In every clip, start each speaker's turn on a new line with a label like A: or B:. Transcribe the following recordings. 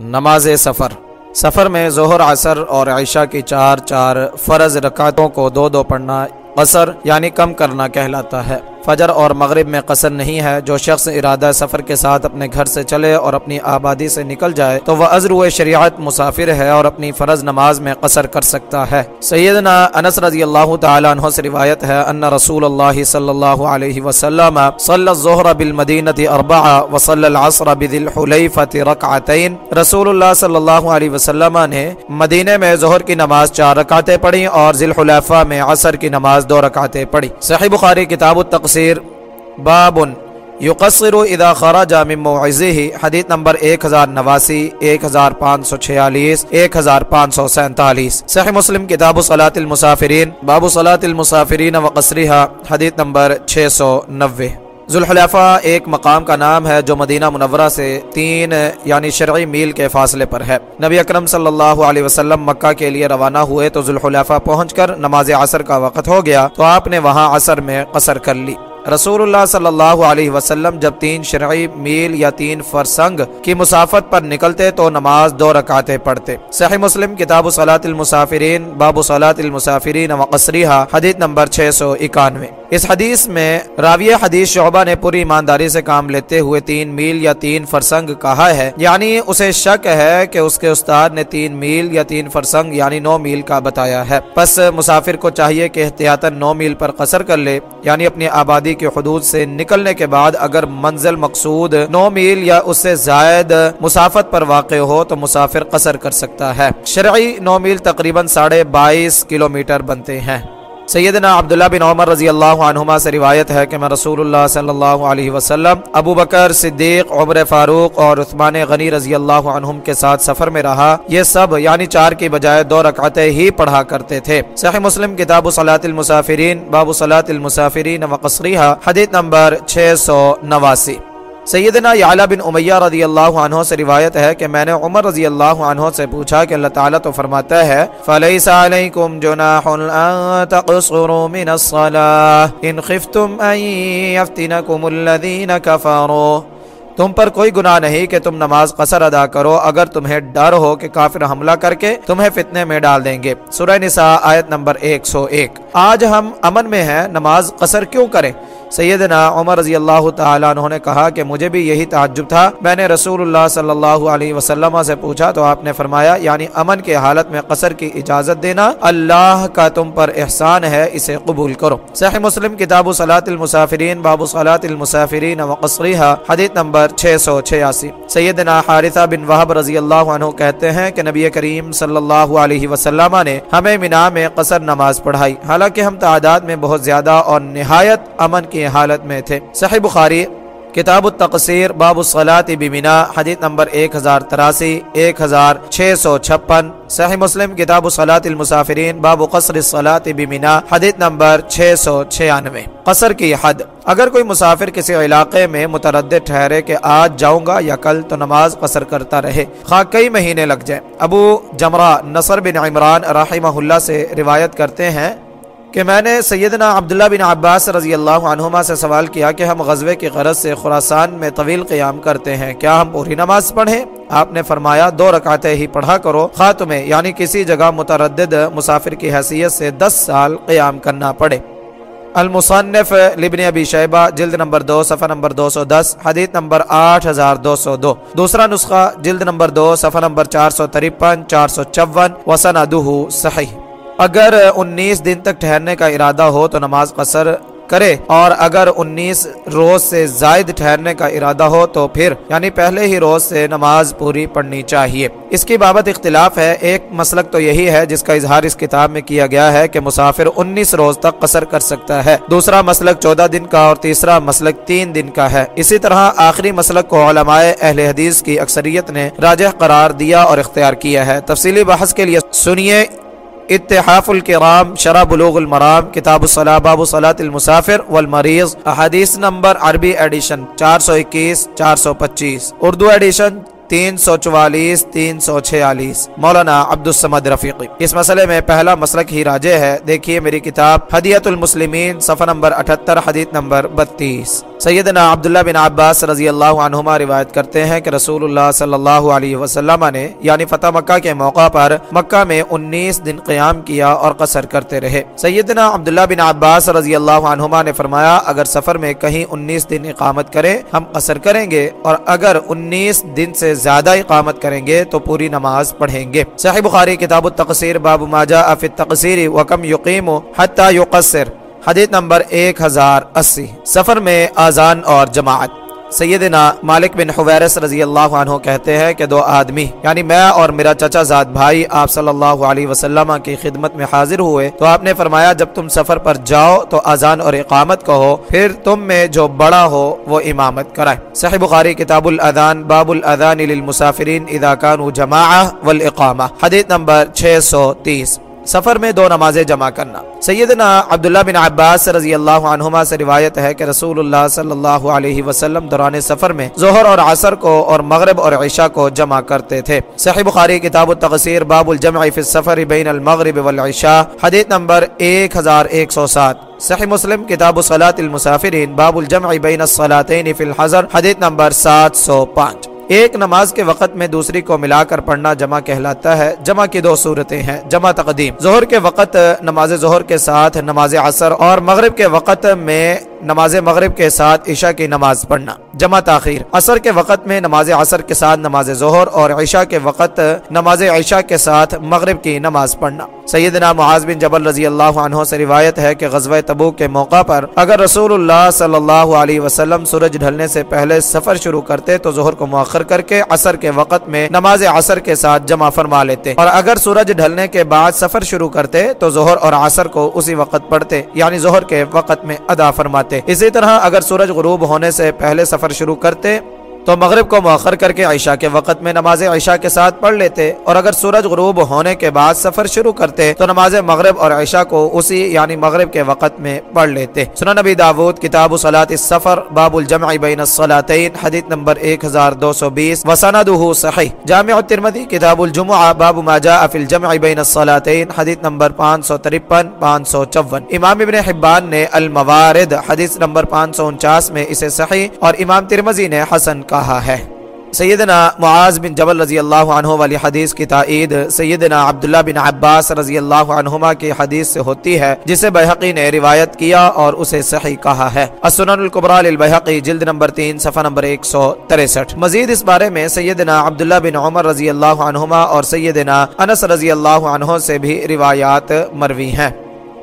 A: نماز سفر۔ سفر میں ظہر، عصر اور عشاء کی چار چار فرض رکعتوں کو دو دو پڑھنا قصر یعنی کم کرنا کہلاتا ہے۔ فجر اور مغرب میں قصر نہیں ہے۔ جو شخص ارادہ سفر کے ساتھ اپنے گھر سے چلے اور اپنی آبادی سے نکل جائے، تو وہ ازرو شریعت مسافر ہے اور اپنی فرض نماز میں قصر کر سکتا ہے۔ سیدنا انس رضی اللہ تعالیٰ عنہ سے روایت ہے ان رسول اللہ صلی اللہ علیہ وسلم صلی الظہر بالمدینة اربع وصلی العصر بذی الحلیفت رکعتین۔ رسول اللہ صلی اللہ علیہ وسلم نے مدینہ میں ظہر کی نماز چار رکعتیں پڑھی اور ذی الحلیفہ میں عصر کی نماز دو رکعتیں پڑھی۔ صحیح بخاری کتاب التقصیر تفسیر بابن یقصر اذا خرج من موعظه، حدیث نمبر 1089 1546 1547 صحیح مسلم، کتاب صلاة المسافرین، باب صلاة المسافرین وقصرها حدیث نمبر 690 ذوالحلیفہ ایک مقام کا نام ہے جو مدینہ منورہ سے تین یعنی شرعی میل کے فاصلے پر ہے۔ نبی اکرم صلی اللہ علیہ وسلم مکہ کے لیے روانہ ہوئے تو ذوالحلیفہ پہنچ کر نماز عصر کا وقت ہو گیا تو آپ نے وہاں عصر میں قصر کر لی۔ رسول اللہ صلی اللہ علیہ وسلم جب تین شرعی میل یا تین فرسنگ کی مسافت پر نکلتے تو نماز دو رکعتیں پڑھتے۔ صحیح مسلم کتاب صلاة المسافرین، باب صلاة المسافرین وقصریہ حدیث نمبر 691 اس حدیث میں راوی حدیث شعبہ نے پوری ایمانداری سے کام لیتے ہوئے تین میل یا تین فرسنگ کہا ہے۔ یعنی اسے شک ہے کہ اس کے استاد نے تین میل یا تین فرسنگ یعنی نو میل کا بتایا ہے۔ پس مسافر کو چاہیے کہ احتیاطاً نو میل پر قصر کر لے یعنی اپنی آبادی کے حدود سے نکلنے کے بعد اگر منزل مقصود نو میل یا اس سے زائد مسافت پر واقع ہو تو مسافر قصر کر سکتا ہے۔ شرعی نو میل تقریباً ساڑھے بائیس کلومیٹر بنتے ہیں۔ سیدنا عبداللہ بن عمر رضی اللہ عنہما سے روایت ہے کہ میں رسول اللہ صلی اللہ علیہ وسلم، ابو بکر، صدیق، عمر فاروق اور عثمان غنی رضی اللہ عنہم کے ساتھ سفر میں رہا۔ یہ سب یعنی چار کی بجائے دو رکعتیں ہی پڑھا کرتے تھے۔ صحیح مسلم کتاب صلاة المسافرین، باب صلاة المسافرین وقصریہ حدیث نمبر 689 سیدنا یعلا بن امیہ رضی اللہ عنہ سے روایت ہے کہ میں نے عمر رضی اللہ عنہ سے پوچھا کہ اللہ تعالیٰ تو فرماتا ہے، فَلَيْسَ عَلَيْكُمْ جُنَاحٌ أَن تَقْصُرُوا مِنَ الصَّلَاةِ إِنْ خِفْتُمْ أَن يَفْتِنَكُمُ الَّذِينَ كَفَرُوا۔ تم پر کوئی گناہ نہیں کہ تم نماز قصر ادا کرو، اگر تمہیں ڈر ہو کہ کافر حملہ کر کے تمہیں فتنے میں ڈال دیں گے۔ سورہ نساء آیت نمبر 101 آج ہم امن میں ہیں، نماز قصر کیوں کریں؟ سیدنا عمر رضی اللہ تعالیٰ عنہ نے کہا کہ مجھے بھی یہی تعجب تھا۔ میں نے رسول اللہ صلی اللہ علیہ وسلم سے پوچھا تو آپ نے فرمایا یعنی امن کے حالت میں قصر کی اجازت دینا اللہ کا تم پر احسان ہے، اسے قبول کرو۔ صحیح مسلم کتاب صلاة المسافرین، باب صلاة المسافرین وقصریہ حدیث نمبر 686 سیدنا حارثہ بن وحب رضی اللہ عنہ کہتے ہیں کہ نبی کریم صلی اللہ علیہ وسلم نے ہمیں منا میں قصر نماز پڑھائی۔ حالانکہ ہم تعداد میں بہت زیادہ اور نہایت امن کی حالت میں تھے۔ صحیح بخاری، کتاب التقصیر، باب الصلاة بمنا حدیث نمبر 1083 1656 صحیح مسلم، کتاب الصلاة المسافرین، باب قصر الصلاة بمنا حدیث نمبر 696 قصر کی حد، اگر کوئی مسافر کسی علاقے میں متردد ٹھہرے کہ آج جاؤں گا یا کل تو نماز قصر کرتا رہے۔ خواہ کئی مہینے لگ جائیں۔ ابو جمرہ نصر بن عمران رحمہ اللہ سے روایت کرتے ہیں کہ میں نے سیدنا عبداللہ بن عباس رضی اللہ عنہما سے سوال کیا کہ ہم غزوے کی غرض سے خراسان میں طویل قیام کرتے ہیں، کیا ہم پوری نماز پڑھیں؟ آپ نے فرمایا، دو رکعتیں ہی پڑھا کرو۔ خاتمے یعنی کسی جگہ متردد مسافر کی حیثیت سے دس سال قیام کرنا پڑے۔ المصنف لبن ابی شیبہ، جلد نمبر دو، صفحہ نمبر دو سو دس، حدیث نمبر آٹھ ہزار دو سو دو۔ دوسرا نسخہ، جلد نمبر دو، صفحہ نمبر چار سو ترپن، چار سو چون وسن صحیح۔ اگر انیس دن تک ٹھہرنے کا ارادہ ہو تو نماز قصر کرے، اور اگر انیس روز سے زائد ٹھہرنے کا ارادہ ہو تو پھر یعنی پہلے ہی روز سے نماز پوری پڑھنی چاہیے۔ اس کی بابت اختلاف ہے۔ ایک مسلک تو یہی ہے جس کا اظہار اس کتاب میں کیا گیا ہے کہ مسافر انیس روز تک قصر کر سکتا ہے۔ دوسرا مسلک چودہ دن کا اور تیسرا مسلک تین دن کا ہے۔ اسی طرح آخری مسلک کو علماء اہل حدیث کی اکثریت نے راجہ قرار دیا اور اختیار کیا ہے۔ تفصیلی بحث کے لیے سنیے۔ اتحاف الکرام، شرح بلوغ المرام، کتاب الصلاح، باب صلاة المسافر والمریض، احادیث نمبر عربی ایڈیشن چار سو اکیس، چار سو پچیس، اردو ایڈیشن تین سو چوالیس، تین سو چھیالیس۔ مولانا عبد السمد رفیقی۔ اس مسئلے میں پہلا مسلک ہی راجے ہے۔ دیکھیے میری کتاب حدیت المسلمین، صفحہ نمبر اٹھتر، حدیث نمبر بتیس۔ سیدنا عبداللہ بن عباس رضی اللہ عنہما روایت کرتے ہیں کہ رسول اللہ صلی اللہ علیہ وسلم نے یعنی فتح مکہ کے موقع پر مکہ میں انیس دن قیام کیا اور قصر کرتے رہے۔ سیدنا عبداللہ بن عباس رضی اللہ عنہما نے فرمایا، اگر سفر میں کہیں انیس دن اقامت کرے ہم قصر کریں گے اور اگر انیس دن سے زیادہ اقامت کریں گے تو پوری نماز پڑھیں گے۔ صحیح بخاری کتاب التقصیر، باب ماجا فی التقصیر وکم یقیم حتی یقصر۔ حدیث نمبر ایک ہزار اسی۔ سفر میں آزان اور جماعت۔ سیدنا مالک بن حویرس رضی اللہ عنہ کہتے ہیں کہ دو آدمی یعنی میں اور میرا چچا زاد بھائی، آپ صلی اللہ علیہ وسلم کی خدمت میں حاضر ہوئے۔ تو آپ نے فرمایا، جب تم سفر پر جاؤ تو اذان اور اقامت کہو، پھر تم میں جو بڑا ہو وہ امامت کرائے۔ صحیح بخاری، کتاب الاذان، باب الاذان للمسافرین اذا كانوا جماعہ والاقامہ۔ حدیث نمبر 630 سفر میں دو نمازیں جمع کرنا۔ سیدنا عبداللہ بن عباس رضی اللہ عنہما سے روایت ہے کہ رسول اللہ صلی اللہ علیہ وسلم دوران سفر میں ظہر اور عصر کو اور مغرب اور عشاء کو جمع کرتے تھے۔ صحیح بخاری کتاب التقصیر باب الجمع فی السفر بین المغرب والعشاء، حدیث نمبر 1107 صحیح مسلم کتاب صلاة المسافرین، باب الجمع بین الصلاتین فی الحضر، حدیث نمبر 705 ایک نماز کے وقت میں دوسری کو ملا کر پڑھنا جمع کہلاتا ہے، جمع کی دو صورتیں ہیں، جمع تقدیم۔ ظہر کے وقت، نماز ظہر کے ساتھ، نماز عصر اور مغرب کے وقت میں نماز مغرب کے ساتھ عشاء کی نماز پڑھنا۔ جمع تاخیر۔ عصر کے وقت میں نماز عصر کے ساتھ نماز ظہر اور عشاء کے وقت نماز عشاء کے ساتھ مغرب کی نماز پڑھنا۔ سیدنا معاذ بن جبل رضی اللہ عنہ سے روایت ہے کہ غزوہ تبوک کے موقع پر اگر رسول اللہ صلی اللہ علیہ وسلم سورج ڈھلنے سے پہلے سفر شروع کرتے تو ظہر کو مؤخر کر کے عصر کے وقت میں نماز عصر کے ساتھ جمع فرما لیتے۔ اور اگر سورج ڈھلنے کے بعد سفر شروع کرتے تو ظہر اور عصر کو اسی وقت پڑھتے یعنی ظہر کے وقت میں ادا فرماتے۔ اسی طرح اگر سورج غروب ہونے سے پہلے سفر شروع کرتے تو مغرب کو مؤخر کر کے عشاء کے وقت میں نماز عشاء کے ساتھ پڑھ لیتے اور اگر سورج غروب ہونے کے بعد سفر شروع کرتے تو نماز مغرب اور عشاء کو اسی یعنی مغرب کے وقت میں پڑھ لیتے۔ سنن نبی داود، کتاب صلاة السفر، باب الجمع بین الصلاتین، حدیث نمبر 1220 وسندہ صحیح۔ جامع الترمذی، کتاب الجمعہ، باب ما جاء فی الجمع بین الصلاتین، حدیث نمبر 553 554 امام ابن حبان نے الموارد، حدیث نمبر 549 میں اسے صحیح اور امام ترمذی نے حسن کہا ہے۔ سیدنا معاذ بن جبل رضی اللہ عنہ والی حدیث کی تائید سیدنا عبداللہ بن عباس رضی اللہ عنہما کی حدیث سے ہوتی ہے، جسے بحقی نے روایت کیا اور اسے صحیح کہا ہے۔ السنن للبحقی، جلد نمبر تین، صفحہ نمبر ایک سو تریسٹھ۔ مزید اس بارے میں سیدنا عبداللہ بن عمر رضی اللہ عنہما اور سیدنا انس رضی اللہ عنہ سے بھی روایات مروی ہیں۔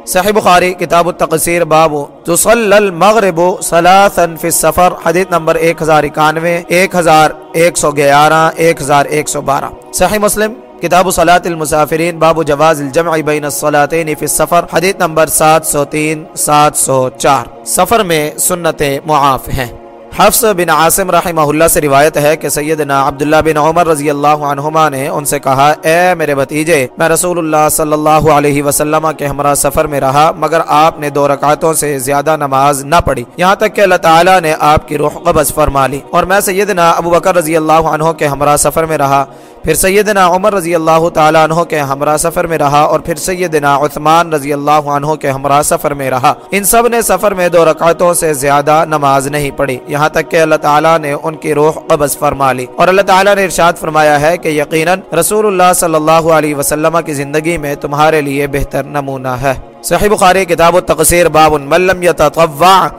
A: صحیح بخاری، کتاب التقصیر، باب تصل المغرب ثلاثا فی السفر، حدیث نمبر ایک ہزار اکانوے، ایک ہزار ایک سو گیارہ، ایک ہزار ایک سو بارہ۔ صحیح مسلم، کتاب صلاۃ المسافرین، باب جواز الجمع بین الصلاتین فی السفر، حدیث نمبر سات سو تین، سات سو چار۔ سفر میں سنت معاف ہیں۔ حفظ بن عاصم رحمہ اللہ سے روایت ہے کہ سیدنا عبداللہ بن عمر رضی اللہ عنہما نے ان سے کہا، اے میرے بھتیجے، میں رسول اللہ صلی اللہ علیہ وسلم کے ہمراہ سفر میں رہا، مگر آپ نے دو رکعتوں سے زیادہ نماز نہ پڑھی۔ یہاں تک کہ اللہ تعالیٰ نے آپ کی روح قبض فرما لی۔ اور میں سیدنا ابو بکر رضی اللہ عنہ کے ہمراہ سفر میں رہا۔ پھر سیدنا عمر رضی اللہ تعالیٰ عنہ کے ہمراہ سفر میں رہا اور پھر سیدنا عثمان رضی اللہ عنہ کے ہمراہ سفر میں رہا۔ ان سب نے سفر میں دو رکعتوں سے زیادہ نماز نہیں پڑھی۔ یہاں تک کہ اللہ تعالیٰ نے ان کی روح قبض فرما لی۔ اور اللہ تعالیٰ نے ارشاد فرمایا ہے کہ یقیناً رسول اللہ صلی اللہ علیہ وسلم کی زندگی میں تمہارے لیے بہتر نمونہ ہے۔ صحیح بخاری، کتاب التقصیر، باب من لم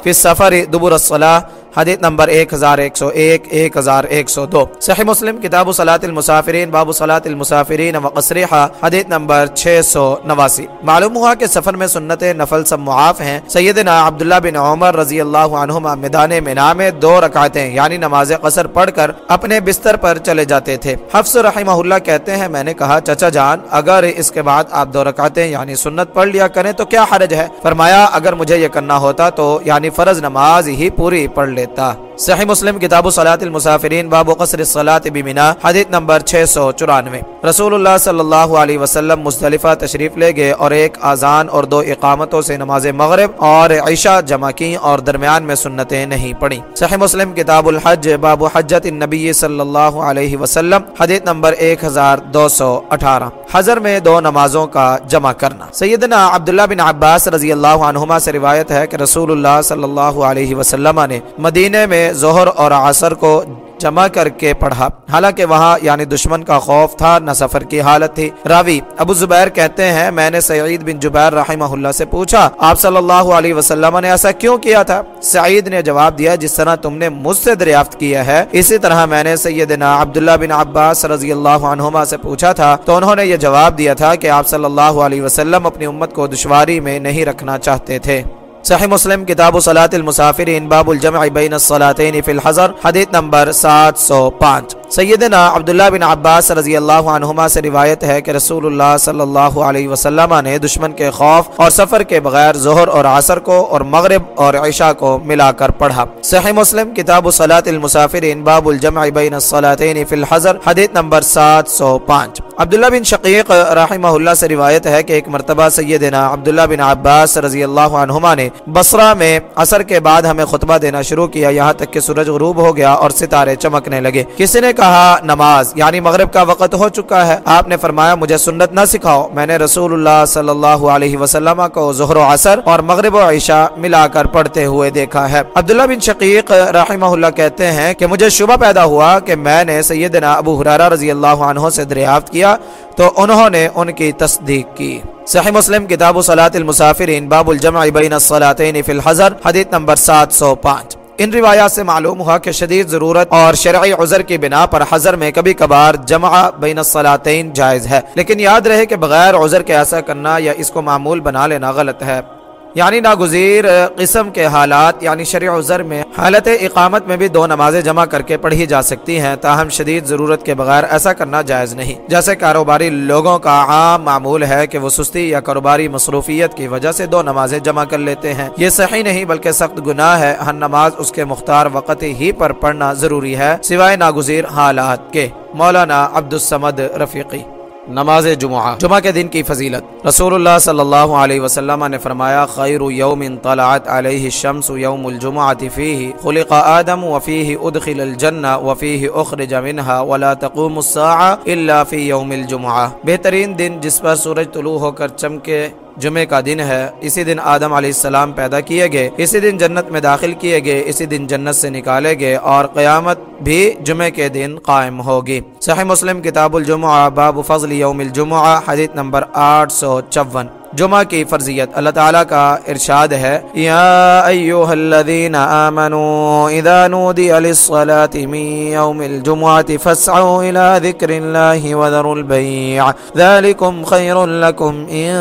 A: فی السفر دبر الصلاة۔ حدیث نمبر 1101 1102 صحیح مسلم، کتاب صلاة المسافرین، باب صلاة المسافرین وقصریحہ حدیث نمبر 689 معلوم ہوا کہ سفر میں سنت نفل سب معاف ہیں۔ سیدنا عبداللہ بن عمر رضی اللہ عنہما میدان منا میں دو رکعتیں یعنی نماز قصر پڑھ کر اپنے بستر پر چلے جاتے تھے۔ حفظ رحمہ اللہ کہتے ہیں، میں نے کہا، چچا جان، اگر اس کے بعد آپ دو رکعتیں یعنی سنت پڑھ لیا کریں تو کیا حرج ہے؟ فرمایا، اگر مجھے یہ کرنا ہوتا تو یعنی فرض نماز ہی پوری پڑھ لیتا۔ صحیح مسلم، کتاب صلاۃ المسافرین، باب قصر الصلاۃ بمنا حدیث نمبر 694 رسول اللہ صلی اللہ علیہ وسلم مصطلفہ تشریف لے گئے اور ایک آزان اور دو اقامتوں سے نماز مغرب اور عشاء جمع کی اور درمیان میں سنتیں نہیں پڑھی صحیح مسلم، کتاب الحج، باب حجت النبی صلی اللہ علیہ وسلم، حدیث نمبر 1218 حضر میں دو نمازوں کا جمع کرنا۔ سیدنا عبداللہ بن عباس رضی اللہ عنہما سے روایت ہے کہ رسول اللہ صلی اللہ علیہ وسلم نے مدینہ میں ظہر اور عصر کو جمع کر کے پڑھا۔ حالانکہ وہاں یعنی دشمن کا خوف تھا، نہ سفر کی حالت تھی۔ راوی، ابو زبیر کہتے ہیں، میں نے سعید بن جبیر رحمہ اللہ سے پوچھا، آپ صلی اللہ علیہ وسلم نے ایسا کیوں کیا تھا؟ سعید نے جواب دیا، جس طرح تم نے مجھ سے دریافت کیا ہے، اسی طرح میں نے سیدنا عبداللہ بن عباس رضی اللہ عنہما سے پوچھا تھا، تو انہوں نے یہ جواب دیا تھا کہ آپ صلی اللہ علیہ وسلم اپنی امت کو دشواری میں نہیں رکھنا چاہتے تھے۔ صحیح مسلم کتاب صلاة المسافرین باب الجمع بین الصلاتین فی الحضر، حدیث نمبر سات سو پانچ۔ سیدنا عبداللہ بن عباس رضی اللہ عنہما سے روایت ہے کہ رسول اللہ صلی اللہ علیہ وسلم نے دشمن کے خوف اور سفر کے بغیر ظہر اور عصر کو اور مغرب اور عشاء کو ملا کر پڑھا۔ صحیح مسلم کتاب صلاة المسافرین باب الجمع بین الصلاتین فی الحضر، حدیث نمبر سات سو پانچ۔ عبداللہ بن شقیق رحمہ اللہ سے روایت ہے کہ ایک مرتبہ سیدنا عبداللہ بن عباس رضی اللہ عنہما نے بصرہ میں عصر کے بعد ہمیں خطبہ دینا شروع کیا۔ یہاں تک کہ سورج غروب ہو گیا اور ستارے چمکنے لگے۔ کسی نے کہا، نماز یعنی مغرب کا وقت ہو چکا ہے۔ آپ نے فرمایا، مجھے سنت نہ سکھاؤ۔ میں نے رسول اللہ صلی اللہ علیہ وسلم کو ظہر و عصر اور مغرب و عشاء ملا کر پڑھتے ہوئے دیکھا ہے۔ عبداللہ بن شقیق رحمہ اللہ کہتے ہیں کہ مجھے شبہ پیدا ہوا کہ میں نے سیدنا ابو حرارہ رضی اللہ عنہ سے دریافت کیا۔ تو انہوں نے ان کی تصدیق کی۔ صحیح مسلم، کتاب صلاة المسافرین، باب الجمع بین الصلاتین فی الحضر، حدیث نمبر سات سو پانچ۔ ان روایات سے معلوم ہوا کہ شدید ضرورت اور شرعی عذر کی بنا پر حضر میں کبھی کبھار جمع بین الصلاتین جائز ہے۔ لیکن یاد رہے کہ بغیر عذر کے ایسا کرنا یا اس کو معمول بنا لینا غلط ہے۔ یعنی ناگزیر قسم کے حالات یعنی شرع عذر میں حالت اقامت میں بھی دو نمازیں جمع کر کے پڑھی جا سکتی ہیں، تاہم شدید ضرورت کے بغیر ایسا کرنا جائز نہیں۔ جیسے کاروباری لوگوں کا عام معمول ہے کہ وہ سستی یا کاروباری مصروفیت کی وجہ سے دو نمازیں جمع کر لیتے ہیں۔ یہ صحیح نہیں بلکہ سخت گناہ ہے۔ ہر نماز اس کے مختار وقت ہی پر پڑھنا ضروری ہے، سوائے ناگزیر حالات کے۔ مولانا عبد السمد رفیقی نماز جمعہ جمعہ کے دن کی فضیلت۔ رسول اللہ صلی اللہ علیہ وسلم نے فرمایا، خیر یوم طلعت علیہ الشمس یوم الجمعہ فیہ، خلق آدم وفیہ ادخل الجنہ وفیہ اخرج منها ولا تقوم الساعة الا فی یوم الجمعہ۔ بہترین دن جس پر سورج طلوع ہو کر چمکے جمعے کا دن ہے۔ اسی دن آدم علیہ السلام پیدا کیے گئے، اسی دن جنت میں داخل کیے گئے، اسی دن جنت سے نکالے گئے اور قیامت بھی جمعے کے دن قائم ہوگی۔ صحیح مسلم، کتاب الجمعہ، باب فضل یوم الجمعہ، حدیث نمبر آٹھ سو چون۔ جمعہ کی فرضیت۔ اللہ تعالیٰ کا ارشاد ہے، یا ایوہ الذین آمنوا اذا نودی للصلاة من یوم الجمعة فاسعوا الى ذکر اللہ وذروا البیع۔ ذالکم خیر لکم ان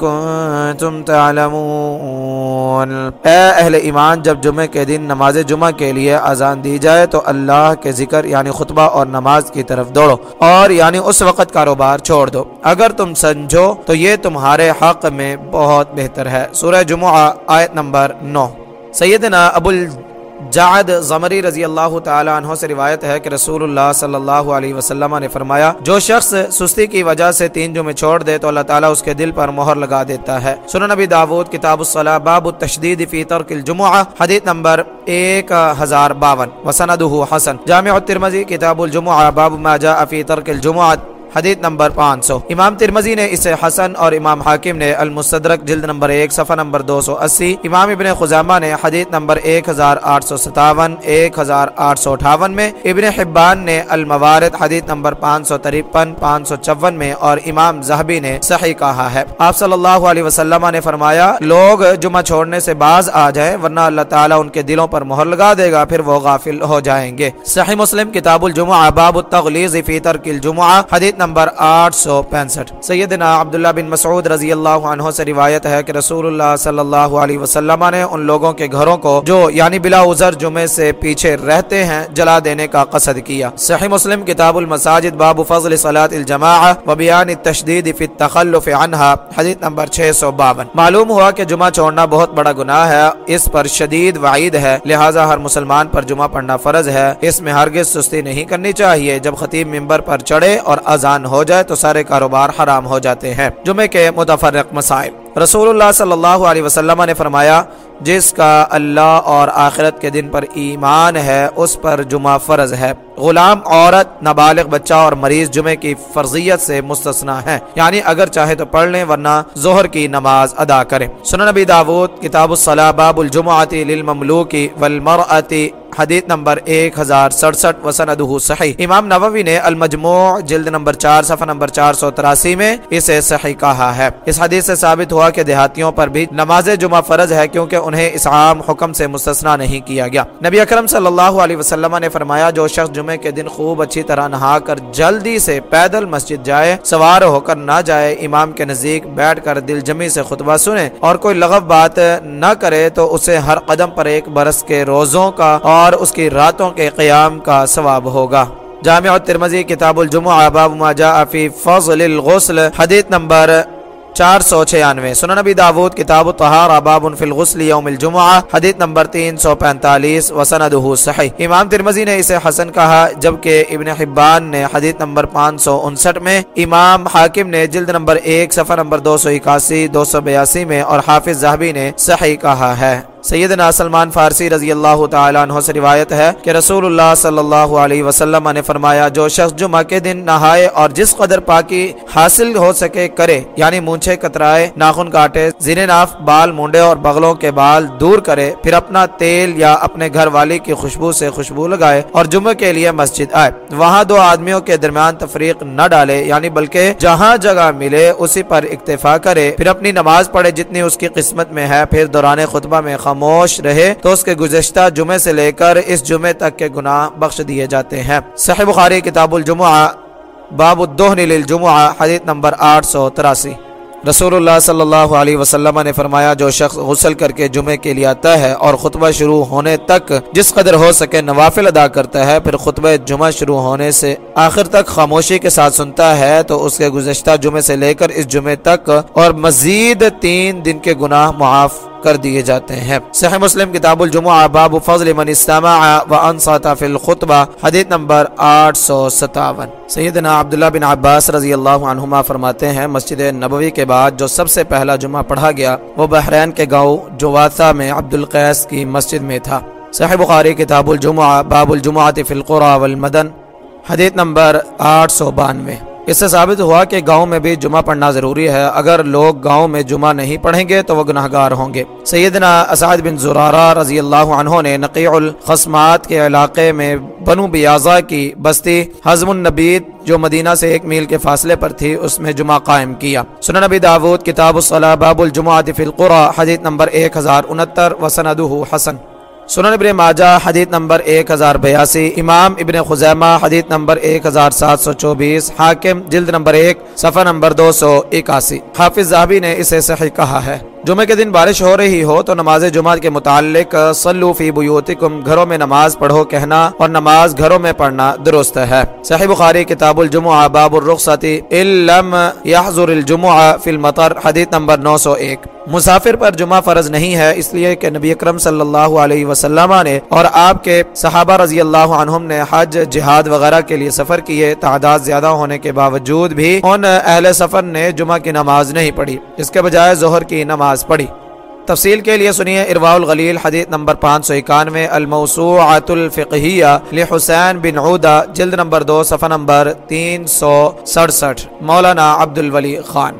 A: کنتم تعلمون۔ اے اہل ایمان، جب جمعہ کے دن نماز جمعہ کے لیے اذان دی جائے تو اللہ کے ذکر یعنی خطبہ اور نماز کی طرف دوڑو اور یعنی اس وقت کاروبار چھوڑ دو۔ اگر تم سمجھو تو یہ تمہارے حق میں بہت بہتر ہے۔ سورہ جمعہ آیت نمبر نو۔ سیدنا ابو الجعد زمری رضی اللہ تعالی عنہ سے روایت ہے کہ رسول اللہ صلی اللہ علیہ وسلم نے فرمایا، جو شخص سستی کی وجہ سے تین جمعے چھوڑ دے تو اللہ تعالیٰ اس کے دل پر مہر لگا دیتا ہے۔ سنن نبی داود، کتاب الصلاح باب التشدید فی ترک الجمعہ، حدیث نمبر ایک ہزار باون۔ وسندہ حسن۔ جامع الترمذی، کتاب الجمعہ، باب ما جاء فی ترک الجمعہ۔ حدیث نمبر پانچ سو۔ امام ترمزی نے اسے حسن اور امام حاکم نے المصدرک جلد نمبر ایک، صفحہ نمبر دو سو اسی۔ امام ابن خزامہ نے حدیث نمبر ایک ہزار آٹھ سو ستاون، ایک ہزار آٹھ سو اٹھاون میں، ابن حبان نے الموارد حدیث نمبر پانچ سو ترپن، پانچ سو چون میں، اور امام زہبی نے صحیح کہا ہے۔ آپ صلی اللہ علیہ وسلم نے فرمایا، لوگ جمعہ چھوڑنے سے باز آ جائیں، ورنہ اللہ تعالیٰ ان کے دلوں پر مہر لگا دے گا، پھر وہ غافل ہو جائیں گے۔ صحیح مسلم، کتاب الجمعہ، باب التغلیظ فی ترک الجمعہ، حدیث نمبر آٹھ سو پینسٹھ۔ سیدنا عبداللہ بن مسعود رضی اللہ عنہ سے روایت ہے کہ رسول اللہ صلی اللہ علیہ وسلم نے ان لوگوں کے گھروں کو جو یعنی بلا عذر جمعے سے پیچھے رہتے ہیں، جلا دینے کا قصد کیا۔ صحیح مسلم کتاب المساجد باب فضل صلاة الجماعہ و بیان التشدید فی التخلف عنہا، حدیث نمبر 652 معلوم ہوا کہ جمعہ چھوڑنا بہت بڑا گناہ ہے، اس پر شدید وعید ہے۔ لہٰذا ہر مسلمان پر جمعہ پڑھنا فرض ہے۔ اس میں ہرگز سستی نہیں کرنی چاہیے۔ جب خطیب ممبر پر چڑھے اور اذان ہو جائے تو سارے کاروبار حرام ہو جاتے ہیں۔ جمعے کے متفرق مسائل۔ رسول اللہ صلی اللہ علیہ وسلم نے فرمایا، جس کا اللہ اور آخرت کے دن پر ایمان ہے، اس پر جمعہ فرض ہے۔ غلام، عورت، نابالغ بچہ اور مریض جمعے کی فرضیت سے مستثنا ہے یعنی اگر چاہے تو پڑھ لیں، ورنہ ظہر کی نماز ادا کریں۔ سنن نبی داود، کتاب الصلاح، باب الجمعاتی للمملوکی والمرأتی حدیث نمبر ایک ہزار سڑسٹھ وسندہ صحیح۔ امام نووی نے المجموع جلد نمبر چار، صفحہ نمبر چار سو تراسی میں اسے صحیح کہا ہے۔ اس حدیث سے ثابت ہوا کہ دیہاتیوں پر بھی نماز جمعہ فرض ہے کیونکہ انہیں اس عام حکم سے مستثنا نہیں کیا گیا۔ نبی اکرم صلی اللہ علیہ وسلم نے فرمایا، جو شخص جمعے کے دن خوب اچھی طرح نہا کر جلدی سے پیدل مسجد جائے، سوار ہو کر نہ جائے، امام کے نزدیک بیٹھ کر دل جمی سے خطبہ سنے اور کوئی لغب بات نہ کرے، تو اسے ہر قدم پر ایک برس کے روزوں کا اور اور اس کی راتوں کے قیام کا ثواب ہوگا۔ جامع الترمذی کتاب الجمعہ، باب ما جاء فی فضل الغسل، حدیث نمبر چار سو چھیانوے۔ سنن نبی داود، کتاب الطہارہ، باب فی الغسل یوم الجمعہ، حدیث نمبر تین سو پینتالیس وسندہ صحیح۔ امام ترمزی نے اسے حسن کہا، جبکہ ابن حبان نے حدیث نمبر پانچ سو انسٹھ میں، امام حاکم نے جلد نمبر ایک، صفحہ نمبر دو سو اکاسی، دو سو بیاسی میں، اور حافظ زہبی نے صحیح کہا ہے۔ سیدنا سلمان فارسی رضی اللہ تعالیٰ عنہ سے روایت ہے کہ رسول اللہ صلی اللہ علیہ وسلم نے فرمایا، جو شخص جمعہ کے دن نہائے اور جس قدر پاکی حاصل ہو سکے کرے یعنی مونچھے کترائے، ناخن کاٹے زین ناف، بال مونڈے اور بغلوں کے بال دور کرے، پھر اپنا تیل یا اپنے گھر والی کی خوشبو سے خوشبو لگائے اور جمعہ کے لیے مسجد آئے۔ وہاں دو آدمیوں کے درمیان تفریق نہ ڈالے یعنی بلکہ جہاں جگہ ملے اسی پر اکتفا کرے، پھر اپنی نماز پڑھے جتنی اس کی قسمت میں ہے، پھر دوران خطبہ میں خاموش رہے تو اس کے گزشتہ جمعے سے لے کر اس جمعے تک کے گناہ بخش دیے جاتے ہیں۔ صحیح بخاری کتاب الجمعہ، باب الدہن للجمعہ، حدیث نمبر آٹھ سو تراسی۔ رسول اللہ صلی اللہ علیہ وسلم نے فرمایا، جو شخص غسل کر کے جمعے کے لیے آتا ہے اور خطبہ شروع ہونے تک جس قدر ہو سکے نوافل ادا کرتا ہے، پھر خطبہ جمعہ شروع ہونے سے آخر تک خاموشی کے ساتھ سنتا ہے، تو اس کے گزشتہ جمعے سے لے کر اس جمعے تک اور مزید تین دن کے گناہ معاف کر دیے جاتے ہیں۔ صحیح مسلم کتاب الجمعہ، باب فضل من استماع و انصات فی الخطبہ، حدیث نمبر آٹھ سو ستاون۔ سیدنا عبداللہ بن عباس رضی اللہ عنہما فرماتے ہیں، مسجد نبوی کے بعد جو سب سے پہلا جمعہ پڑھا گیا، وہ بحرین کے گاؤں جواتا میں عبد القیس کی مسجد میں تھا۔ صحیح بخاری، کتاب الجمعہ، باب الجمعہ فی القرى والمدن، حدیث نمبر آٹھ سو بانوے۔ اس سے ثابت ہوا کہ گاؤں میں بھی جمعہ پڑھنا ضروری ہے۔ اگر لوگ گاؤں میں جمعہ نہیں پڑھیں گے تو وہ گناہ گار ہوں گے۔ سیدنا اسعد بن زرارہ رضی اللہ عنہ نے نقیع الخصمات کے علاقے میں بنو بیازا کی بستی حزم النبید جو مدینہ سے ایک میل کے فاصلے پر تھی، اس میں جمعہ قائم کیا۔ سنن نبی داود، کتاب الصلاح، باب الجمعہ فی القرى حدیث نمبر ایک ہزار انہتر وسندہ حسن۔ سنن ابن ماجہ حدیث نمبر ایک ہزار بیاسی، امام ابن خزیمہ حدیث نمبر ایک ہزار سات سو چوبیس، حاکم جلد نمبر ایک، صفحہ نمبر دو سو اکاسی۔ حافظ زہبی نے اسے صحیح کہا ہے۔ جمعہ کے دن بارش ہو رہی ہو تو نماز جمعہ کے متعلق صلو فی بیوتکم، گھروں میں نماز پڑھو، کہنا اور نماز گھروں میں پڑھنا درست ہے۔ صحیح بخاری، کتاب الجمعہ، باب الرخصتی لم یحضر الجمعہ فی المطر، حدیث نمبر نو سو ایک۔ مسافر پر جمعہ فرض نہیں ہے، اس لیے کہ نبی اکرم صلی اللہ علیہ وسلم نے اور آپ کے صحابہ رضی اللہ عنہم نے حج، جہاد وغیرہ کے لیے سفر کیے۔ تعداد زیادہ ہونے کے باوجود بھی ان اہل سفر نے جمعہ کی نماز نہیں پڑھی۔ اس کے بجائے ظہر کی نماز پڑھی۔ تفصیل کے لیے سنیے اروا الغلیل حدیث نمبر پانچ سو اکانوے الموسوعات الفقہیہ لحسین بن عودہ، جلد نمبر دو، صفحہ نمبر تین سو سڑسٹھ، مولانا عبد الولی خان۔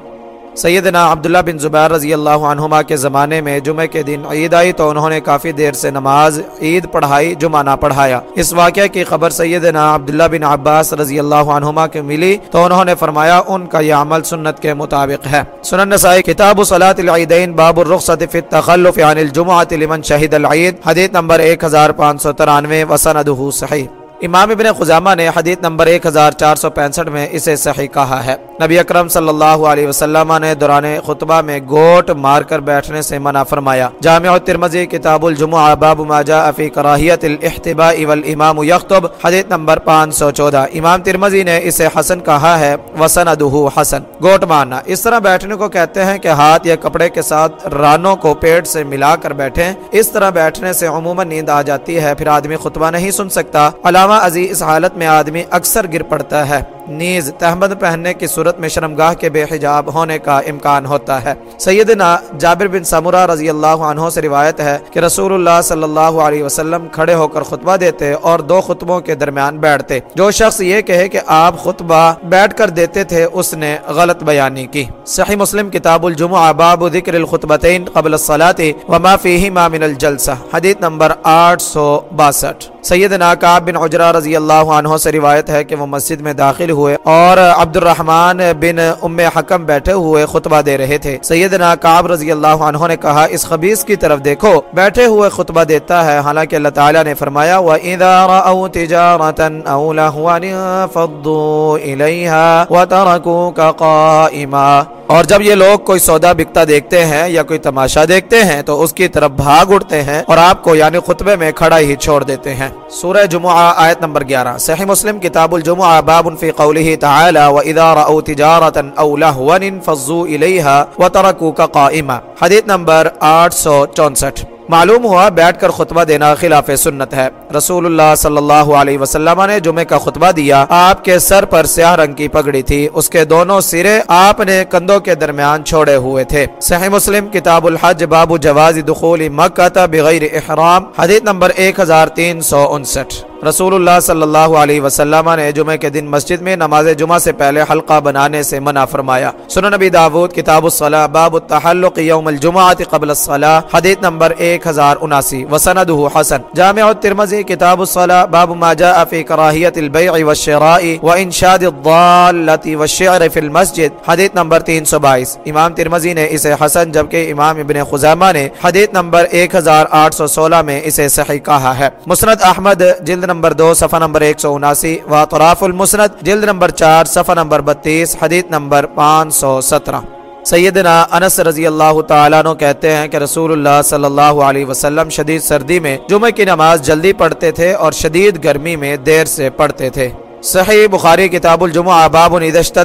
A: سیدنا عبداللہ بن زبیر رضی اللہ عنہما کے زمانے میں جمعہ کے دن عید آئی تو انہوں نے کافی دیر سے نماز، عید پڑھائی، جمعہ نہ پڑھایا۔ اس واقعہ کی خبر سیدنا عبداللہ بن عباس رضی اللہ عنہما کے ملی تو انہوں نے فرمایا، ان کا یہ عمل سنت کے مطابق ہے۔ سنن نسائی کتاب صلاة العیدین باب الرخصت فی التخلف عن الجمعہ لمن شہد العید، حدیث نمبر 1593 وسندہ صحیح۔ امام ابن خزامہ نے حدیث نمبر ایک ہزار چار سو پینسٹھ میں اسے صحیح کہا ہے۔ نبی اکرم صلی اللہ علیہ وسلم نے دوران خطبہ میں گوٹ مار کر بیٹھنے سے منع فرمایا۔ جامع ترمزی کتاب الجمعہ، باب ما جاء فی کراہیت الاحتباء والامام یخطب، حدیث نمبر پانچ سو چودہ۔ امام ترمزی نے اسے حسن کہا ہے وسندہ حسن۔ گوٹ مارنا۔ اس طرح بیٹھنے کو کہتے ہیں کہ ہاتھ یا کپڑے کے ساتھ رانوں کو پیٹ سے ملا کر بیٹھیں۔ اس طرح بیٹھنے سے عموماً نیند آ جاتی ہے، پھر آدمی خطبہ نہیں سن سکتا۔ علامہ عزیز اس حالت میں آدمی اکثر گر پڑتا ہے۔ نیز تحمد پہننے کی صورت میں شرمگاہ کے بے حجاب ہونے کا امکان ہوتا ہے۔ سیدنا جابر بن سمرہ رضی اللہ عنہ سے روایت ہے کہ رسول اللہ صلی اللہ علیہ وسلم کھڑے ہو کر خطبہ دیتے اور دو خطبوں کے درمیان بیٹھتے۔ جو شخص یہ کہے کہ آپ خطبہ بیٹھ کر دیتے تھے، اس نے غلط بیانی کی۔ صحیح مسلم کتاب الجمعہ، باب ذکر الخطبتین قبل الصلاة وما فیہما من الجلسہ۔ حدیث نمبر آٹھ سو باسٹھ۔ سیدنا کعب بن عجرہ رضی اللہ عنہ سے روایت ہے کہ وہ مسجد میں داخل ہوئے اور عبد الرحمن بن ام حکم بیٹھے ہوئے خطبہ دے رہے تھے۔ سیدنا کعب رضی اللہ عنہ نے کہا، اس خبیص کی طرف دیکھو، بیٹھے ہوئے خطبہ دیتا ہے۔ حالانکہ اللہ تعالیٰ نے فرمایا، وَإِذَا رَأَوْ تِجَارَةً أَوْ لَهْوًا فَضُّوا إِلَيْهَا وَتَرَكُوكَ قَائِمًا۔ اور جب یہ لوگ کوئی سودا بکتا دیکھتے ہیں یا کوئی تماشا دیکھتے ہیں، تو اس کی طرف بھاگ اٹھتے ہیں اور آپ کو یعنی خطبے میں کھڑا ہی چھوڑ دیتے ہیں۔ سورہ جمعہ آیت نمبر گیارہ۔ صحیح مسلم، کتاب الجمعہ، باب فی قول قوله تعالى وإذا رأوا تجارة أو لهوا انفضوا إليها وتركوك قائما حديث نمبر 864 معلوم ہوا بیٹھ کر خطبہ دینا خلاف سنت ہے رسول اللہ صلی اللہ علیہ وسلم نے جمعہ کا خطبہ دیا آپ کے سر پر سیاہ رنگ کی پگڑی تھی اس کے دونوں سرے آپ نے کندھوں کے درمیان چھوڑے ہوئے تھے صحیح مسلم کتاب الحج باب جواز دخول مکہ بغیر احرام حدیث نمبر 1369 رسول اللہ صلی اللہ علیہ وسلم نے جمعہ کے دن مسجد میں نماز جمعہ سے پہلے حلقہ بنانے سے منع فرمایا۔ سنن نبی داود، کتاب الصلاح باب التحلق یوم الجمعہ قبل الصلاح حدیث نمبر ایک ہزار اناسی۔ وسندہ حسن۔ جامع الترمزی کتاب الصلاح باب ما جاء فی کراہیت البیع والشراء وانشاد الضالة والشعر فی المسجد، حدیث نمبر تین سو بائیس۔ امام ترمزی نے اسے حسن، جبکہ امام ابن خزامہ نے حدیث نمبر ایک ہزار آٹھ سو سولہ میں اسے صحیح کہا ہے۔ مسند احمد، جلد نمبر دو، صفحہ نمبر ایک سو اناسی، و طراف المسند، جلد نمبر چار، صفحہ نمبر بتیس، حدیث نمبر پانچ سو سترہ۔ سیدنا انس رضی اللہ تعالیٰ عنہ کہتے ہیں کہ رسول اللہ صلی اللہ علیہ وسلم شدید سردی میں جمعہ کی نماز جلدی پڑھتے تھے اور شدید گرمی میں دیر سے پڑھتے تھے۔ صحیح بخاری، کتاب الجمعہ، باب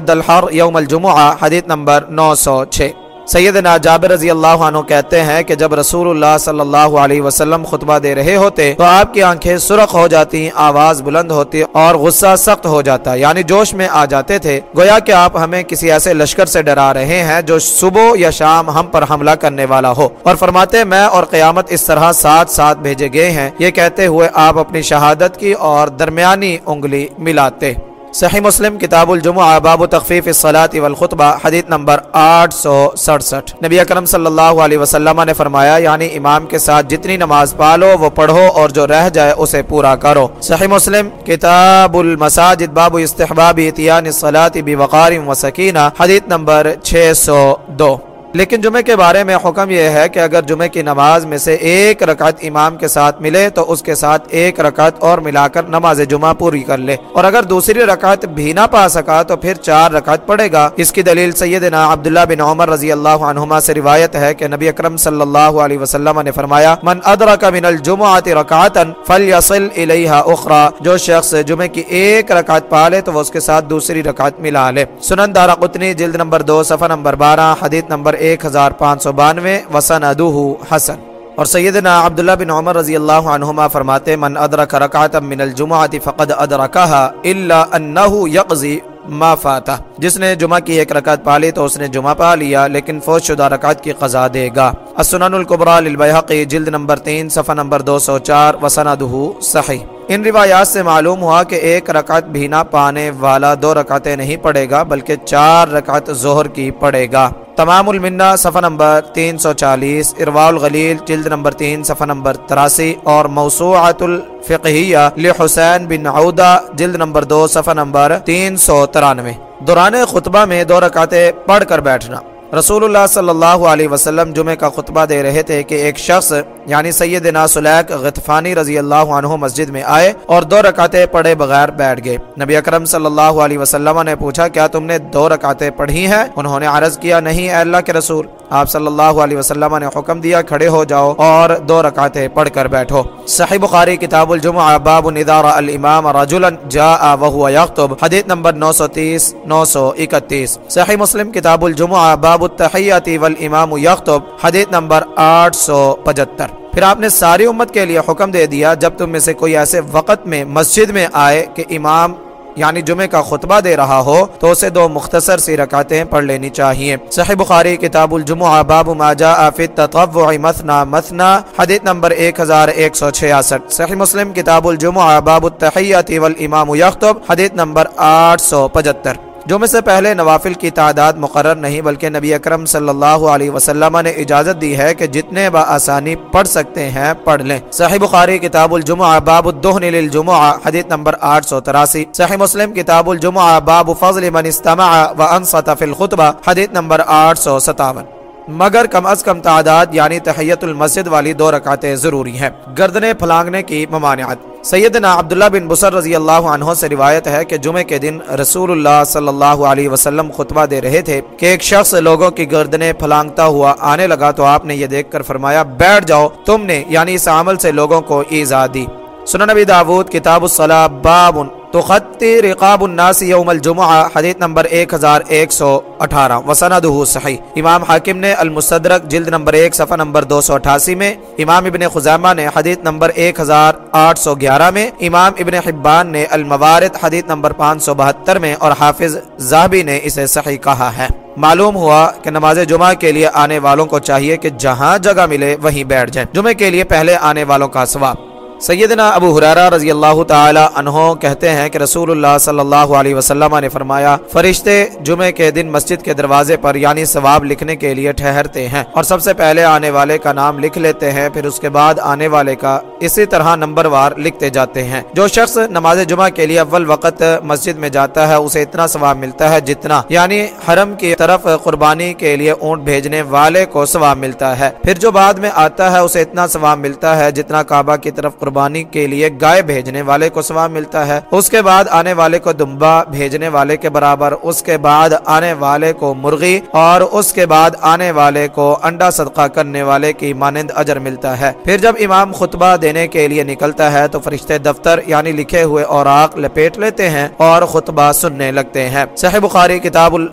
A: الحر یوم الجمعہ، حدیث نمبر نو سو چھ۔ سیدنا جابر رضی اللہ عنہ کہتے ہیں کہ جب رسول اللہ صلی اللہ علیہ وسلم خطبہ دے رہے ہوتے تو آپ کی آنکھیں سرخ ہو جاتی، آواز بلند ہوتی اور غصہ سخت ہو جاتا یعنی جوش میں آ جاتے تھے۔ گویا کہ آپ ہمیں کسی ایسے لشکر سے ڈرا رہے ہیں جو صبح یا شام ہم پر حملہ کرنے والا ہو۔ اور فرماتے، میں اور قیامت اس طرح ساتھ ساتھ بھیجے گئے ہیں۔ یہ کہتے ہوئے آپ اپنی شہادت کی اور درمیانی انگلی ملاتے۔ صحیح مسلم، کتاب الجمعہ، باب و تخفیف الصلاة والخطبہ، حدیث نمبر آٹھ سو سڑسٹھ۔ نبی اکرم صلی اللہ علیہ وسلم نے فرمایا یعنی امام کے ساتھ جتنی نماز پالو، وہ پڑھو اور جو رہ جائے اسے پورا کرو۔ صحیح مسلم، کتاب المساجد، باب استحباب اتیان الصلاة بوقار و سکینہ، حدیث نمبر چھ سو دو۔ لیکن جمعہ کے بارے میں حکم یہ ہے کہ اگر جمعہ کی نماز میں سے ایک رکعت امام کے ساتھ ملے تو اس کے ساتھ ایک رکعت اور ملا کر نماز جمعہ پوری کر لے اور اگر دوسری رکعت بھی نہ پا سکا تو پھر چار رکعت پڑے گا۔ اس کی دلیل سیدنا عبداللہ بن عمر رضی اللہ عنہما سے روایت ہے کہ نبی اکرم صلی اللہ علیہ وسلم نے فرمایا، من ادرک من الجمعہ رکعتا فلیصل الیہا اخرى۔ جو شخص جمعہ کی ایک رکعت پا لے تو وہ اس کے ساتھ دوسری رکعت ملا لے۔ سنن دارا قطنی جلد نمبر دو، صفحہ نمبر بارہ، حدیث نمبر ایک ہزار پانچ سو بانوے وسن ادوہ حسن۔ اور سیدنا عبداللہ بن عمر رضی اللہ عنہما فرماتے، من ادرک رکعتا من الجمعہ فقد ادرکہا الا انہو یقضی ما فاتا جس نے جمعہ کی ایک رکعت پالی تو اس نے جمعہ پا لیا، لیکن فوج شدہ رکعت کی قضا دے گا۔ السنن القبرى للبیحقی، جلد نمبر تین، صفحہ نمبر دو سو چار وسندہو صحیح۔ ان روایات سے معلوم ہوا کہ ایک رکعت بھی نہ پانے والا دو رکعتیں نہیں پڑے گا، بلکہ چار رکعت ظہر کی پڑے گا۔ تمام المنہ، صفحہ نمبر تین سو چالیس ارواء الغلیل، جلد نمبر تین، صفحہ نمبر تراسی، اور موسوعت الفقہیہ لحسین بن عودہ، جلد نمبر دو، صفحہ نمبر تین سو ترانوے۔ دوران خطبہ میں دو رکعتیں پڑھ کر بیٹھنا۔ رسول اللہ صلی اللہ علیہ وسلم جمعہ کا خطبہ دے رہے تھے کہ ایک شخص یعنی سیدنا سلیق غطفانی رضی اللہ عنہ مسجد میں آئے اور دو رکعتیں پڑھے بغیر بیٹھ گئے۔ نبی اکرم صلی اللہ علیہ وسلم نے پوچھا، کیا تم نے دو رکعتیں پڑھی ہیں؟ انہوں نے عرض کیا، نہیں، اے اللہ کے رسول، آپ صلی اللہ علیہ وسلم نے حکم دیا، کھڑے ہو جاؤ اور دو رکعتیں پڑھ کر بیٹھو۔ صحیح بخاری، کتاب الجمعہ، باب ندار الامام رجلا جاء وهو يخطب حدیث نمبر 930 931 صحیح مسلم، کتاب الجمعہ، باب التحیات والامام یخطب حدیث نمبر 875 پھر آپ نے ساری امت کے لیے حکم دے دیا، جب تم میں سے کوئی ایسے وقت میں مسجد میں آئے کہ امام یعنی جمعہ کا خطبہ دے رہا ہو، تو اسے دو مختصر سی رکعتیں پڑھ لینی چاہیے۔ صحیح بخاری، کتاب الجمعہ، باب ما جاء فی التطوع مثنا مثنا حدیث نمبر 1166 صحیح مسلم، کتاب الجمعہ، باب التحیات والامام یخطب حدیث نمبر 875 جمعے سے پہلے نوافل کی تعداد مقرر نہیں، بلکہ نبی اکرم صلی اللہ علیہ وسلم نے اجازت دی ہے کہ جتنے با آسانی پڑھ سکتے ہیں، پڑھ لیں۔ صحیح بخاری کتاب الجمعہ، باب الدہن للجمعہ، حدیث نمبر 883 صحیح مسلم کتاب الجمعہ، باب فضل من استمع وانصت فی الخطبہ، حدیث نمبر 857 مگر کم از کم تعداد یعنی تحیت المسجد والی دو رکعتیں ضروری ہیں۔ گردنے پھلانگنے کی ممانعت۔ سیدنا عبداللہ بن بسر رضی اللہ عنہ سے روایت ہے کہ جمعہ کے دن رسول اللہ صلی اللہ علیہ وسلم خطبہ دے رہے تھے کہ ایک شخص لوگوں کی گردنے پھلانگتا ہوا آنے لگا تو آپ نے یہ دیکھ کر فرمایا، بیٹھ جاؤ، تم نے یعنی اس عمل سے لوگوں کو ایزا دی۔ سنن نبی داود، کتاب الصلاح باب تو خط رقاب الناس یوم الجمعہ حدیث نمبر 1118 وسندہ صحیح۔ امام حاکم نے المصدرک جلد نمبر 1 صفحہ نمبر 288 میں امام ابن خزامہ نے حدیث نمبر 1811 میں، امام ابن حبان نے الموارد، حدیث نمبر 572 میں اور حافظ زہبی نے اسے صحیح کہا ہے۔ معلوم ہوا کہ نماز جمعہ کے لیے آنے والوں کو چاہیے کہ جہاں جگہ ملے، وہیں بیٹھ جائیں۔ جمعہ کے لیے پہلے آنے والوں کا ثواب۔ سیدنا ابو حرارہ رضی اللہ تعالی عنہ کہتے ہیں کہ رسول اللہ صلی اللہ علیہ وسلم نے فرمایا، فرشتے جمعے کے دن مسجد کے دروازے پر یعنی ثواب لکھنے کے لیے ٹھہرتے ہیں اور سب سے پہلے آنے والے کا نام لکھ لیتے ہیں، پھر اس کے بعد آنے والے کا اسی طرح نمبر وار لکھتے جاتے ہیں۔ جو شخص نماز جمعہ کے لیے اول وقت مسجد میں جاتا ہے، اسے اتنا ثواب ملتا ہے جتنا یعنی حرم کی طرف قربانی کے لیے اونٹ بھیجنے والے کو ثواب ملتا ہے۔ پھر جو بعد میں آتا ہے، اسے اتنا ثواب ملتا ہے جتنا کعبہ کی طرف قربانی قربانی کے لیے گائے بھیجنے والے کو ثواب ملتا ہے۔ اس کے بعد آنے والے کو دمبا بھیجنے والے کے برابر، اس کے بعد آنے والے کو مرغی اور اس کے بعد آنے والے کو انڈا صدقہ کرنے والے کی مانند اجر ملتا ہے۔ پھر جب امام خطبہ دینے کے لیے نکلتا ہے تو فرشتے دفتر یعنی لکھے ہوئے اوراق لپیٹ لیتے ہیں اور خطبہ سننے لگتے ہیں۔ صحیح بخاری کتاب ال...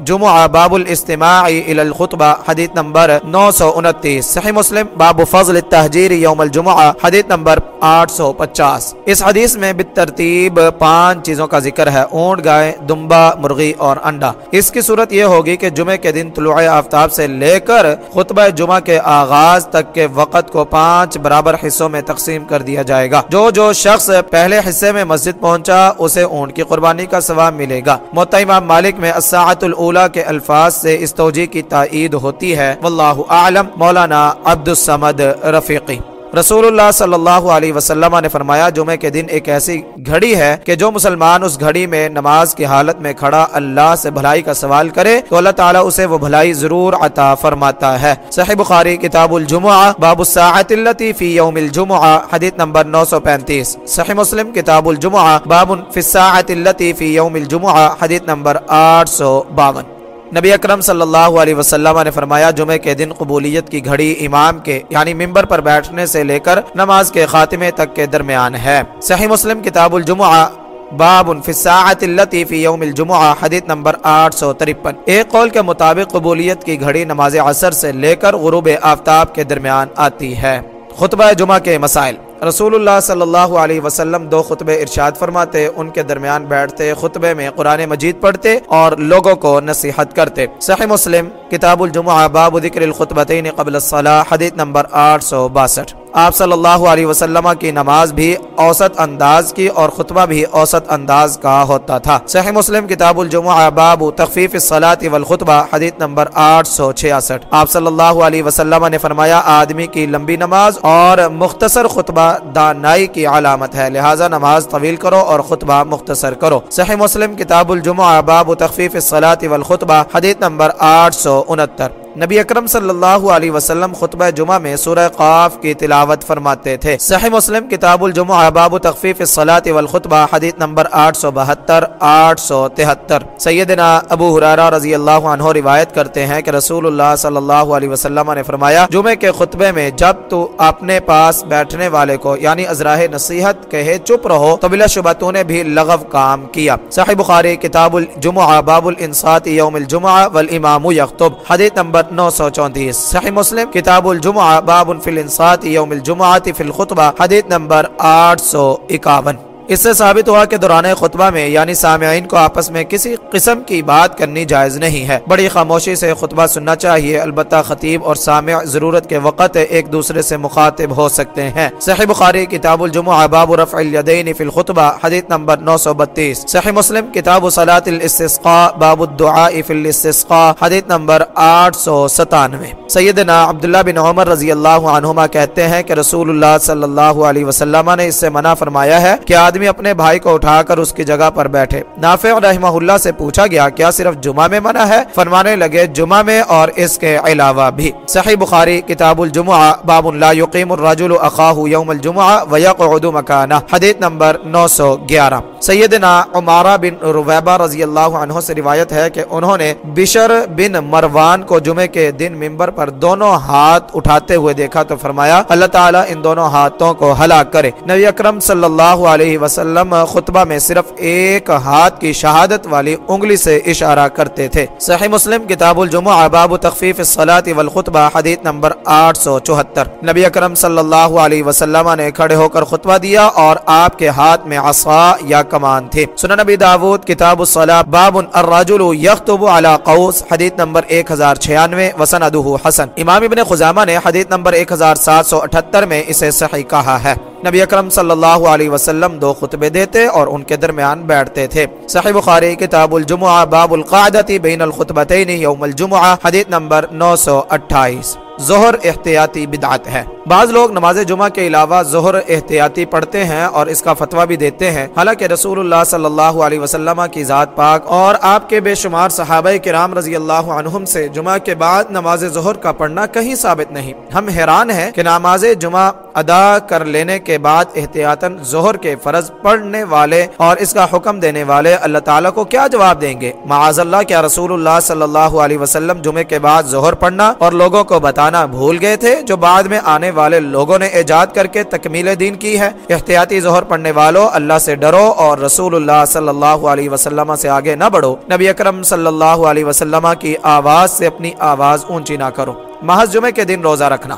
A: جمعہ باب الاستماع الى الخطبہ، حدیث نمبر 929 صحیح مسلم، باب فضل التحجیر یوم الجمعہ، حدیث نمبر 850 اس حدیث میں بالترتیب پانچ چیزوں کا ذکر ہے، اونٹ، گائے، دمبا، مرغی اور انڈا۔ اس کی صورت یہ ہوگی کہ جمعہ کے دن طلوع آفتاب سے لے کر خطبہ جمعہ کے آغاز تک کے وقت کو پانچ برابر حصوں میں تقسیم کر دیا جائے گا۔ جو جو شخص پہلے حصے میں مسجد پہنچا، اسے اونٹ کی قربانی کا ثواب ملے گا۔ امام مالک میں الساعت اولا کے الفاظ سے اس توجہ کی تائید ہوتی ہے، واللہ اعلم، مولانا عبد السمد رفیقی۔ رسول اللہ صلی اللہ علیہ وسلم نے فرمایا، جمعہ کے دن ایک ایسی گھڑی ہے کہ جو مسلمان اس گھڑی میں نماز کی حالت میں کھڑا اللہ سے بھلائی کا سوال کرے تو اللہ تعالیٰ اسے وہ بھلائی ضرور عطا فرماتا ہے۔ صحیح بخاری، کتاب الجمعہ، باب الساعت اللتی فی یوم الجمعہ، حدیث نمبر 935 صحیح مسلم، کتاب الجمعہ، باب فی الساعت اللتی فی یوم الجمعہ، حدیث نمبر 852 نبی اکرم صلی اللہ علیہ وسلم نے فرمایا، جمعہ کے دن قبولیت کی گھڑی امام کے یعنی ممبر پر بیٹھنے سے لے کر نماز کے خاتمے تک کے درمیان ہے۔ صحیح مسلم، کتاب الجمعہ، باب فی الساعت اللتی فی یوم الجمعہ، حدیث نمبر 853 ایک قول کے مطابق، قبولیت کی گھڑی نماز عصر سے لے کر غروب آفتاب کے درمیان آتی ہے۔ خطبہ جمعہ کے مسائل۔ رسول اللہ صلی اللہ علیہ وسلم دو خطبے ارشاد فرماتے، ان کے درمیان بیٹھتے، خطبے میں قرآن مجید پڑھتے اور لوگوں کو نصیحت کرتے۔ صحیح مسلم، کتاب الجمعہ، باب ذکر الخطبتین قبل الصلاح حدیث نمبر 862 آپ صلی اللہ علیہ وسلم کی نماز بھی اوسط انداز کی اور خطبہ بھی اوسط انداز کا ہوتا تھا۔ صحیح مسلم کتاب الجمعہ، باب تخفیف الصلاة والخطبہ، حدیث نمبر 866 آپ صلی اللہ علیہ وسلم نے فرمایا، آدمی کی لمبی نماز اور مختصر خطبہ دانائی کی علامت ہے۔ لہٰذا نماز طویل کرو اور خطبہ مختصر کرو۔ صحیح مسلم کتاب الجمعہ، باب تخفیف الصلاة والخطبہ، حدیث نمبر 869 نبی اکرم صلی اللہ علیہ وسلم خطبہ جمعہ میں سورہ قاف کی تلاوت فرماتے تھے۔ صحیح مسلم کتاب الجمعہ، باب تخفیف الصلاة والخطبہ، حدیث نمبر 872 873 سیدنا ابو حرارہ رضی اللہ عنہ روایت کرتے ہیں کہ رسول اللہ صلی اللہ علیہ وسلم نے فرمایا، جمعہ کے خطبے میں جب تو اپنے پاس بیٹھنے والے کو یعنی ازراہ نصیحت کہے چپ رہو، تو بلا شبہ تو نے بھی لغو کام کیا۔ صحیح بخاری، کتاب الجمعہ، باب الانصات یوم الجمعہ، والامام یخطب۔ حدیث نمبر نو سو چونتیس۔ صحیح مسلم، کتاب الجمعہ، باب فی الانصات یوم الجمعہ فی الخطبہ، حدیث نمبر آٹھ سو اکاون۔ اس سے ثابت ہوا کہ دوران خطبہ میں یعنی سامعین کو آپس میں کسی قسم کی بات کرنی جائز نہیں ہے۔ بڑی خاموشی سے خطبہ سننا چاہیے، البتہ خطیب اور سامع ضرورت کے وقت ایک دوسرے سے مخاطب ہو سکتے ہیں۔ صحیح بخاری کتاب الجمعہ، باب رفع الیدین فی الخطبہ، حدیث نمبر 932 صحیح مسلم کتاب صلاة الاستسقاء، باب الدعاء فی الاستسقاء، حدیث نمبر 897 سیدنا عبداللہ بن عمر رضی اللہ عنہما کہتے ہیں کہ رسول اللہ صلی اللہ علیہ وسلم نے اس سے منع فرمایا ہے کہ آدمی اپنے بھائی کو اٹھا کر اس کی جگہ پر بیٹھے۔ نافع رحمہ اللہ سے پوچھا گیا، کیا صرف جمعہ میں منع ہے؟ فرمانے لگے، جمعہ میں اور اس کے علاوہ بھی۔ صحیح بخاری، کتاب الجمعہ، باب لا یقیم الرجل اخاہ یوم الجمعہ ویقعد مکانہ۔ حدیث نمبر 911 سیدنا عمارہ بن رویبہ رضی اللہ عنہ سے روایت ہے کہ انہوں نے بشر بن مروان کو جمعے کے دن ممبر پر دونوں ہاتھ اٹھاتے ہوئے دیکھا تو فرمایا، اللہ تعالیٰ ان دونوں ہاتھوں کو ہلاک کرے۔ نبی اکرم صلی اللہ علیہ وسلم وسلم خطبہ میں صرف ایک ہاتھ کی شہادت والی انگلی سے اشارہ کرتے تھے۔ صحیح مسلم، کتاب الجمعہ، باب تخفیف الصلاة والخطبہ، حدیث نمبر 874 نبی اکرم صلی اللہ علیہ وسلم نے کھڑے ہو کر خطبہ دیا اور آپ کے ہاتھ میں عصا یا کمان تھے۔ سنن نبی داود، کتاب الصلاة، باب الرجل یخطب على قوس، حدیث نمبر 1096 وسندہ حسن۔ امام ابن خزامہ نے حدیث نمبر 1778 میں اسے صحیح کہا ہے۔ نبی اکرم صلی اللہ علیہ وسلم دو خطبے دیتے اور ان کے درمیان بیٹھتے تھے۔ صحیح بخاری، کتاب الجمعہ، باب القاعدتی بین الخطبتین یوم الجمعہ، حدیث نمبر 928 ظہر احتیاطی بدعت ہے۔ بعض لوگ نماز جمعہ کے علاوہ ظہر احتیاطی پڑھتے ہیں اور اس کا فتویٰ بھی دیتے ہیں۔ حالانکہ رسول اللہ صلی اللہ علیہ وسلم کی ذات پاک اور آپ کے بے شمار صحابہ کرام رضی اللہ عنہم سے جمعہ کے بعد نماز ظہر کا پڑھنا کہیں ثابت نہیں۔ ہم حیران ہیں کہ نماز جمعہ ادا کر لینے کے بعد احتیاطاً ظہر کے فرض پڑھنے والے اور اس کا حکم دینے والے اللہ تعالیٰ کو کیا جواب دیں گے؟ معاذ اللہ، کیا رسول اللہ صلی اللہ علیہ وسلم جمعے کے بعد ظہر پڑھنا اور لوگوں کو بتا بھول گئے تھے جو بعد میں آنے والے لوگوں نے ایجاد کر کے تکمیل دین کی ہے۔ احتیاطی ظہر پڑھنے والوں، اللہ سے ڈرو اور رسول اللہ صلی اللہ علیہ وسلم سے آگے نہ بڑھو۔ نبی اکرم صلی اللہ علیہ وسلم کی آواز سے اپنی آواز اونچی نہ کرو۔ محض جمعے کے دن روزہ رکھنا۔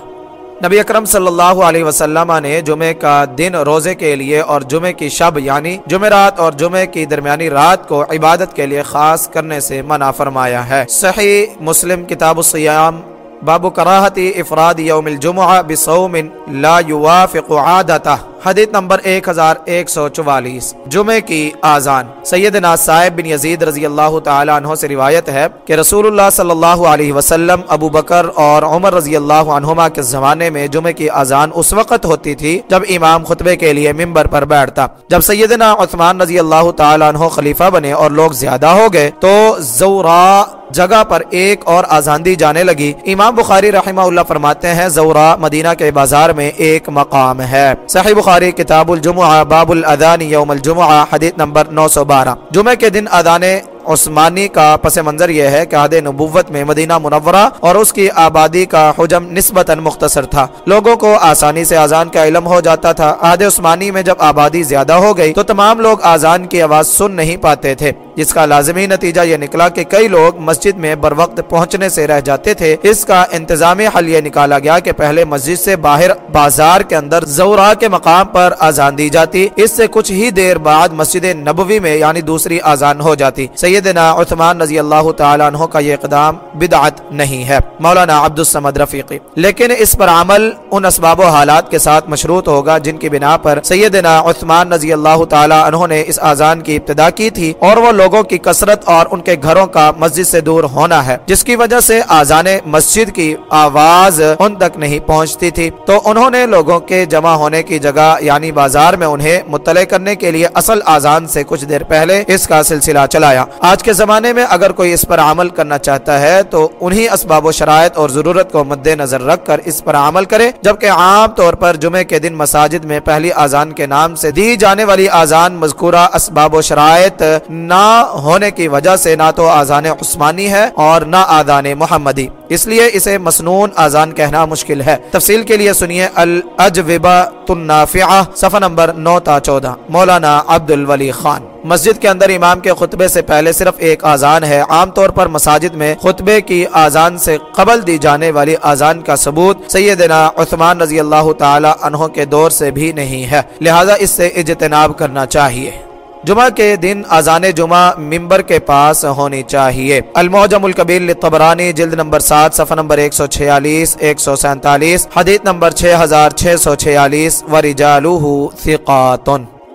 A: نبی اکرم صلی اللہ علیہ وسلم نے جمعے کا دن روزے کے لیے اور جمعے کی شب یعنی جمعرات اور جمعے کی درمیانی رات کو عبادت کے لیے خاص کرنے سے منع فرمایا ہے۔ صحیح مسلم کتاب السیام باب كراهة إفراد يوم الجمعة بصوم لا يوافق عادته. حدیث نمبر 1144 جمعہ کی آزان سیدنا صاحب بن یزید رضی اللہ تعالی عنہ سے روایت ہے کہ رسول اللہ صلی اللہ علیہ وسلم، ابو بکر اور عمر رضی اللہ عنہما کے زمانے میں جمعہ کی آزان اس وقت ہوتی تھی جب امام خطبے کے لیے ممبر پر بیٹھتا۔ جب سیدنا عثمان رضی اللہ تعالی عنہ خلیفہ بنے اور لوگ زیادہ ہو گئے تو زورا جگہ پر ایک اور آزان دی جانے لگی۔ امام بخاری رحمہ اللہ فرماتے ہیں، زورا مدینہ کے بازار میں ایک مقام ہے۔ صحیح بخاری کتاب الجمعہ، باب الادان یوم الجمعہ، حدیث نمبر 912 جمعہ کے دن ادان عثمانی کا پس منظر یہ ہے کہ عہد نبوت میں مدینہ منورہ اور اس کی آبادی کا حجم نسبتاً مختصر تھا۔ لوگوں کو آسانی سے آزان کا علم ہو جاتا تھا۔ عہد عثمانی میں جب آبادی زیادہ ہو گئی تو تمام لوگ آزان کی آواز سن نہیں پاتے تھے۔ جس کا لازمی نتیجہ یہ نکلا کہ کئی لوگ مسجد میں بر وقت پہنچنے سے رہ جاتے تھے۔ اس کا انتظامی حل یہ نکالا گیا کہ پہلے مسجد سے باہر بازار کے اندر زورا کے مقام پر آزان دی جاتی۔ اس سے کچھ ہی دیر بعد مسجد نبوی میں یعنی دوسری آزان ہو جاتی۔ سیدنا عثمان رضی اللہ تعالیٰ عنہ کا یہ اقدام بدعت نہیں ہے۔ مولانا عبد السمد رفیقی۔ لیکن اس پر عمل ان اسباب و حالات کے ساتھ مشروط ہوگا جن کی بنا پر سیدنا عثمان رضی اللہ تعالیٰ عنہ نے اس آزان کی ابتدا کی تھی اور وہ لوگ لوگوں کی کثرت اور ان کے گھروں کا مسجد سے دور ہونا ہے، جس کی وجہ سے آزان مسجد کی آواز ان تک نہیں پہنچتی تھی۔ تو انہوں نے لوگوں کے جمع ہونے کی جگہ یعنی بازار میں انہیں مطلع کرنے کے لیے اصل آزان سے کچھ دیر پہلے اس کا سلسلہ چلایا۔ آج کے زمانے میں اگر کوئی اس پر عمل کرنا چاہتا ہے، تو انہی اسباب و شرائط اور ضرورت کو مد نظر رکھ کر اس پر عمل کرے، جبکہ عام طور پر جمعے کے دن مساجد میں پہلی آزان کے نام سے دی جانے والی آزان مذکورہ اسباب و شرائط نہ ہونے کی وجہ سے نہ تو آزان عثمانی ہے اور نہ آزان محمدی۔ اس لیے اسے مسنون آزان کہنا مشکل ہے۔ تفصیل کے لیے سنیے الاجوبہ النافعہ، صفحہ نمبر نو تا چودہ۔ مولانا عبد الولی خان۔ مسجد کے اندر امام کے خطبے سے پہلے صرف ایک آزان ہے۔ عام طور پر مساجد میں خطبے کی آزان سے قبل دی جانے والی آزان کا ثبوت سیدنا عثمان رضی اللہ تعالی عنہ کے دور سے بھی نہیں ہے۔ لہذا اس سے اجتناب کرنا چاہیے۔ جمعہ کے دن آزان جمعہ ممبر کے پاس ہونی چاہیے۔ الموجم القبیر لطبرانی جلد نمبر سات، صفحہ نمبر ایک سو چھیالیس، ایک سو سینتالیس، حدیث نمبر چھ ہزار چھ سو چھیالیس ورجالوہ